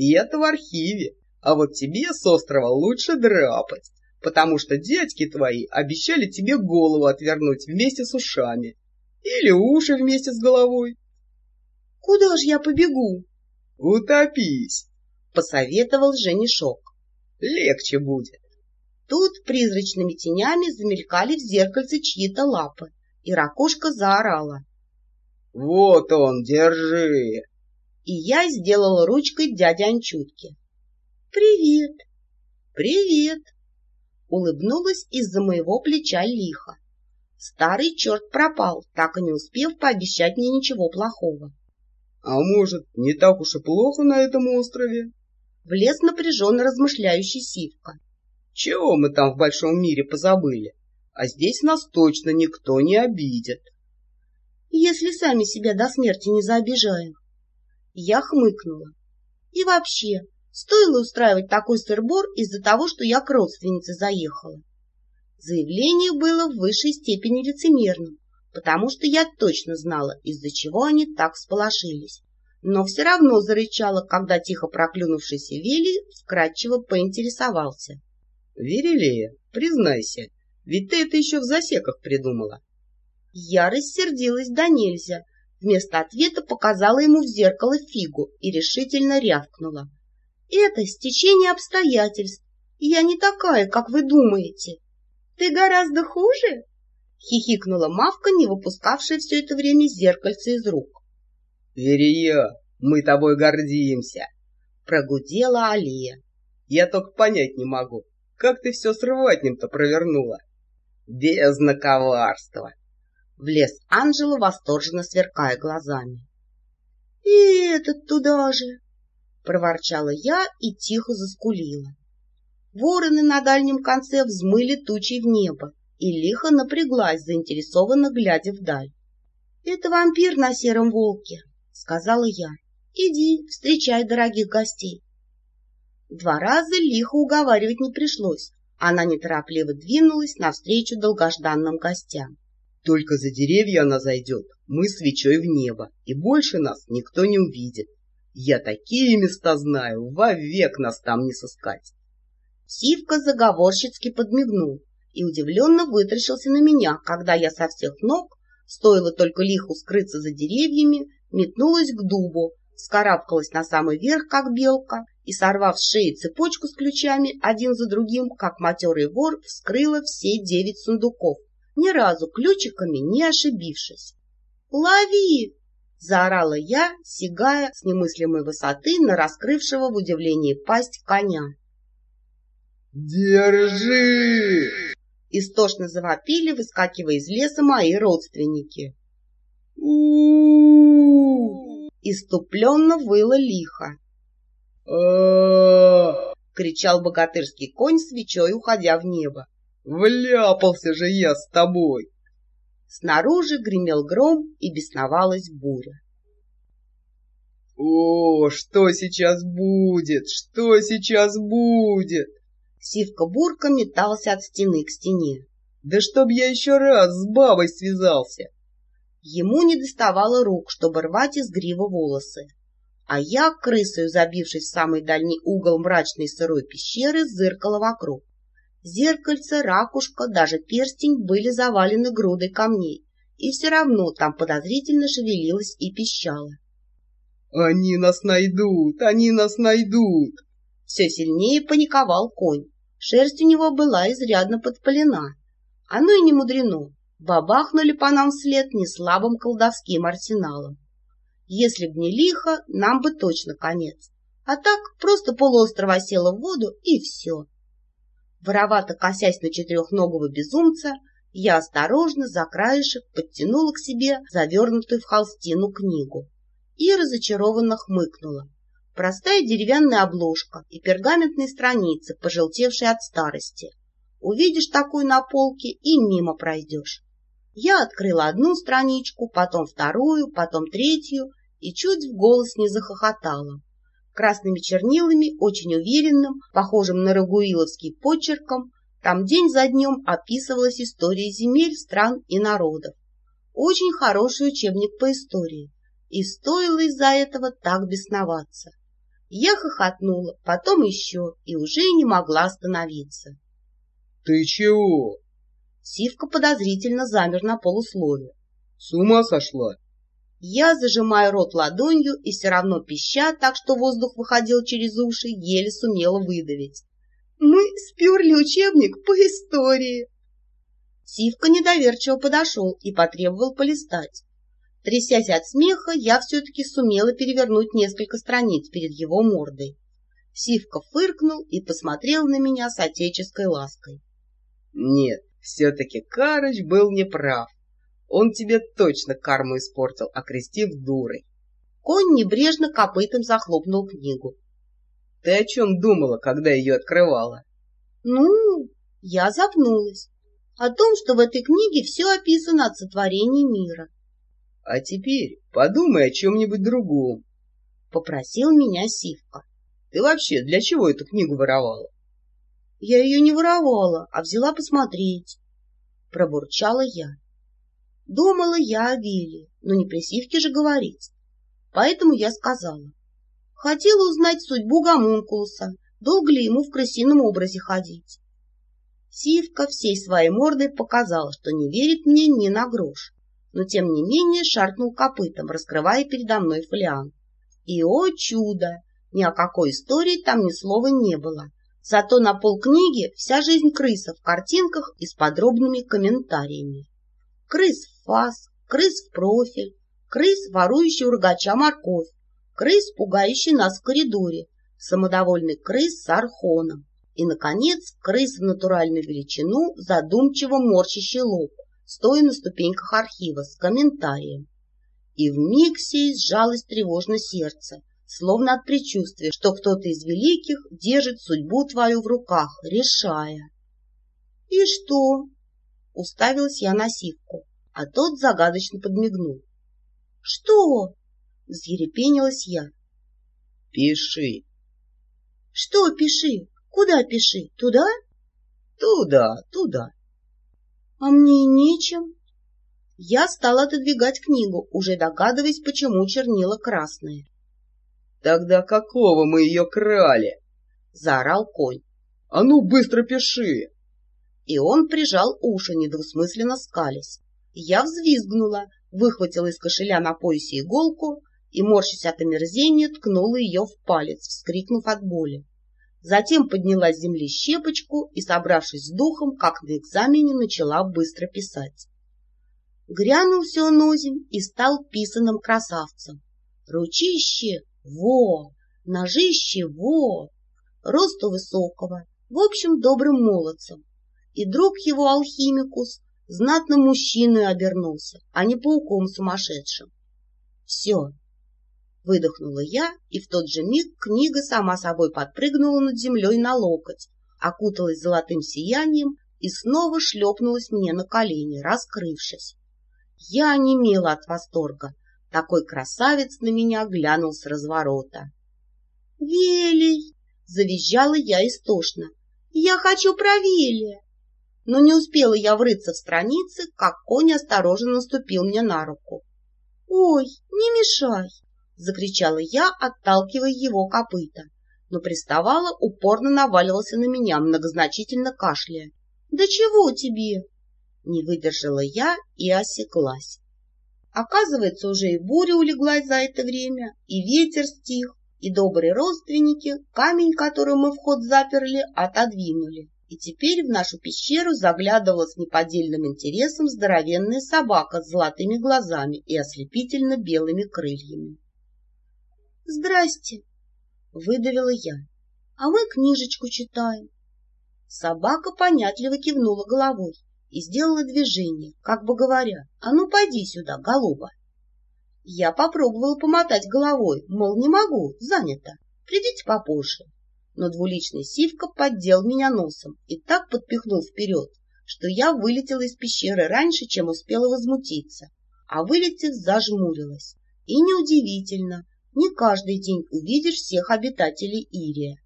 и это в архиве. А вот тебе с острова лучше драпать, потому что дядьки твои обещали тебе голову отвернуть вместе с ушами. Или уши вместе с головой. — Куда же я побегу? — Утопись, — посоветовал женишок. — Легче будет. Тут призрачными тенями замелькали в зеркальце чьи-то лапы, и ракушка заорала. — Вот он, держи! И я сделала ручкой дяди Анчутки. — Привет! — Привет! Улыбнулась из-за моего плеча лихо. Старый черт пропал, так и не успев пообещать мне ничего плохого. — А может, не так уж и плохо на этом острове? Влез напряженно размышляющий Сивка. — Чего мы там в большом мире позабыли? А здесь нас точно никто не обидит. — Если сами себя до смерти не заобижаем. Я хмыкнула. И вообще, стоило устраивать такой сырбор из-за того, что я к родственнице заехала. Заявление было в высшей степени лицемерным, потому что я точно знала, из-за чего они так всполошились. Но все равно зарычала, когда тихо проклюнувшийся Вилли вкратчиво поинтересовался. — Верилея, признайся, ведь ты это еще в засеках придумала. Я рассердилась до нельзя. Вместо ответа показала ему в зеркало фигу и решительно рявкнула. — Это стечение обстоятельств. Я не такая, как вы думаете. Ты гораздо хуже? — хихикнула Мавка, не выпускавшая все это время зеркальце из рук. — Верия, мы тобой гордимся! — прогудела Алия. — Я только понять не могу, как ты все с рватнем-то провернула? — Бездна коварства! — влез Анжела, восторженно сверкая глазами. — И этот туда же! — проворчала я и тихо заскулила. Вороны на дальнем конце взмыли тучей в небо, и лихо напряглась, заинтересованно глядя вдаль. — Это вампир на сером волке, — сказала я. — Иди, встречай дорогих гостей. Два раза лихо уговаривать не пришлось. Она неторопливо двинулась навстречу долгожданным гостям. — Только за деревья она зайдет, мы свечой в небо, и больше нас никто не увидит. Я такие места знаю, вовек нас там не сыскать. Сивка заговорщицки подмигнул и удивленно вытаращился на меня, когда я со всех ног, стоило только лиху скрыться за деревьями, метнулась к дубу, скарабкалась на самый верх, как белка, и, сорвав с шеи цепочку с ключами, один за другим, как матерый вор, вскрыла все девять сундуков, ни разу ключиками не ошибившись. «Лови!» — заорала я, сигая с немыслимой высоты на раскрывшего в удивлении пасть коня. «Держи!» Истошно завопили, выскакивая из леса мои родственники. у Иступленно выло лихо. кричал богатырский конь свечой, уходя в небо. «Вляпался же я с тобой!» Снаружи гремел гром и бесновалась буря. «О, что сейчас будет? Что сейчас будет?» Сивка-бурка метался от стены к стене. «Да чтоб я еще раз с бабой связался!» Ему не доставало рук, чтобы рвать из грива волосы. А я, крысою забившись в самый дальний угол мрачной сырой пещеры, зыркала вокруг. Зеркальце, ракушка, даже перстень были завалены грудой камней, и все равно там подозрительно шевелилась и пищала. «Они нас найдут! Они нас найдут!» Все сильнее паниковал конь. Шерсть у него была изрядно подпалена. Оно и не мудрено. Бабахнули по нам вслед неслабым колдовским арсеналом. Если б не лихо, нам бы точно конец. А так просто полуостров осело в воду, и все. Воровато косясь на четырехногого безумца, я осторожно за краешек подтянула к себе завернутую в холстину книгу и разочарованно хмыкнула. Простая деревянная обложка и пергаментные страницы, пожелтевшие от старости. Увидишь такую на полке и мимо пройдешь. Я открыла одну страничку, потом вторую, потом третью и чуть в голос не захохотала. Красными чернилами, очень уверенным, похожим на рагуиловский почерком, там день за днем описывалась история земель, стран и народов. Очень хороший учебник по истории. И стоило из-за этого так бесноваться. Я хохотнула, потом еще, и уже не могла остановиться. — Ты чего? Сивка подозрительно замер на полуслове. — С ума сошла? Я, зажимая рот ладонью и все равно пища, так что воздух выходил через уши, еле сумела выдавить. Мы сперли учебник по истории. Сивка недоверчиво подошел и потребовал полистать. Трясясь от смеха, я все-таки сумела перевернуть несколько страниц перед его мордой. Сивка фыркнул и посмотрел на меня с отеческой лаской. — Нет, все-таки Карыч был неправ. Он тебе точно карму испортил, окрестив дурой. Конь небрежно копытом захлопнул книгу. — Ты о чем думала, когда ее открывала? — Ну, я запнулась. О том, что в этой книге все описано от сотворения мира. — а теперь подумай о чем-нибудь другом. — попросил меня Сивка. — Ты вообще для чего эту книгу воровала? — Я ее не воровала, а взяла посмотреть. Пробурчала я. Думала я о Вилле, но не при Сивке же говорить. Поэтому я сказала. Хотела узнать судьбу гомункулуса, долго ли ему в крысином образе ходить. Сивка всей своей мордой показала, что не верит мне ни на грош но тем не менее шаркнул копытом, раскрывая передо мной фолиант. И, о чудо! Ни о какой истории там ни слова не было. Зато на полкниги вся жизнь крыса в картинках и с подробными комментариями. Крыс в фас, крыс в профиль, крыс, ворующий у рогача морковь, крыс, пугающий нас в коридоре, самодовольный крыс с архоном и, наконец, крыс в натуральную величину, задумчиво морщащий лоб, стоя на ступеньках архива с комментарием. И в миг сей сжалось тревожно сердце, словно от предчувствия, что кто-то из великих держит судьбу твою в руках, решая. — И что? — уставилась я на сивку, а тот загадочно подмигнул. — Что? — взъерепенилась я. — Пиши. — Что пиши? Куда пиши? Туда? — Туда, туда. А мне нечем. Я стала отодвигать книгу, уже догадываясь, почему чернила красные. — Тогда какого мы ее крали? — заорал конь. — А ну, быстро пиши! И он прижал уши, недвусмысленно скались. Я взвизгнула, выхватила из кошеля на поясе иголку и, морщась от омерзения, ткнула ее в палец, вскрикнув от боли. Затем подняла с земли щепочку и, собравшись с духом, как на экзамене, начала быстро писать. Грянулся он озимь и стал писаным красавцем. Ручище — во, ножище — во, росту высокого, в общем, добрым молодцем. И друг его, алхимикус, знатным мужчиной обернулся, а не пауком сумасшедшим. Все, Выдохнула я, и в тот же миг книга сама собой подпрыгнула над землей на локоть, окуталась золотым сиянием и снова шлепнулась мне на колени, раскрывшись. Я онемела от восторга. Такой красавец на меня глянул с разворота. «Велий!» — завизжала я истошно. «Я хочу про Велия!» Но не успела я врыться в страницы, как конь осторожно наступил мне на руку. «Ой, не мешай!» — закричала я, отталкивая его копыта. Но приставала, упорно наваливался на меня, многозначительно кашляя. — Да чего тебе? Не выдержала я и осеклась. Оказывается, уже и буря улеглась за это время, и ветер стих, и добрые родственники камень, который мы вход заперли, отодвинули. И теперь в нашу пещеру заглядывала с неподдельным интересом здоровенная собака с золотыми глазами и ослепительно белыми крыльями. «Здрасте!» — выдавила я. «А мы книжечку читаем». Собака понятливо кивнула головой и сделала движение, как бы говоря, «А ну, пойди сюда, голуба!» Я попробовала помотать головой, мол, не могу, занято, придите попозже. Но двуличный сивка поддел меня носом и так подпихнул вперед, что я вылетела из пещеры раньше, чем успела возмутиться, а вылетев, зажмурилась. И неудивительно, не каждый день увидишь всех обитателей Ирия.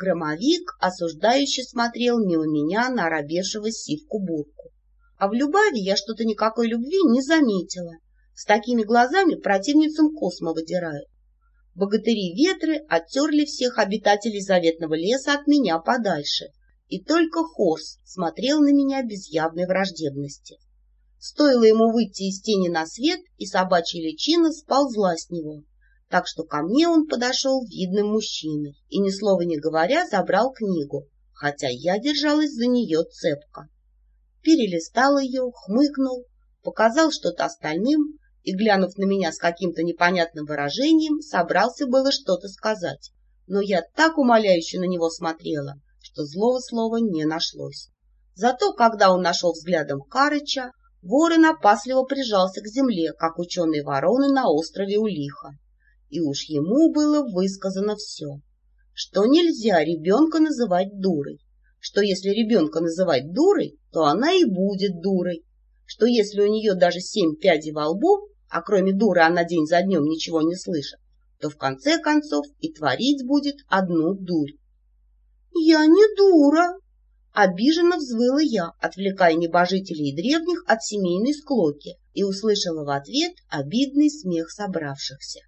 Громовик осуждающе смотрел мимо меня на оробевшего сивку-бурку. А в Любави я что-то никакой любви не заметила. С такими глазами противницам космо выдирают. Богатыри-ветры оттерли всех обитателей заветного леса от меня подальше, и только Хорс смотрел на меня без явной враждебности. Стоило ему выйти из тени на свет, и собачья личина сползла с него, так что ко мне он подошел видным мужчиной и, ни слова не говоря, забрал книгу, хотя я держалась за нее цепко. Перелистал ее, хмыкнул, показал что-то остальным и, глянув на меня с каким-то непонятным выражением, собрался было что-то сказать. Но я так умоляюще на него смотрела, что злого слова не нашлось. Зато, когда он нашел взглядом Карыча, ворон опасливо прижался к земле, как ученые вороны на острове Улиха. И уж ему было высказано все, что нельзя ребенка называть дурой, что если ребенка называть дурой, то она и будет дурой, что если у нее даже семь пядей во лбу, а кроме дуры она день за днем ничего не слышит, то в конце концов и творить будет одну дурь. — Я не дура! — обиженно взвыла я, отвлекая небожителей и древних от семейной склоки, и услышала в ответ обидный смех собравшихся.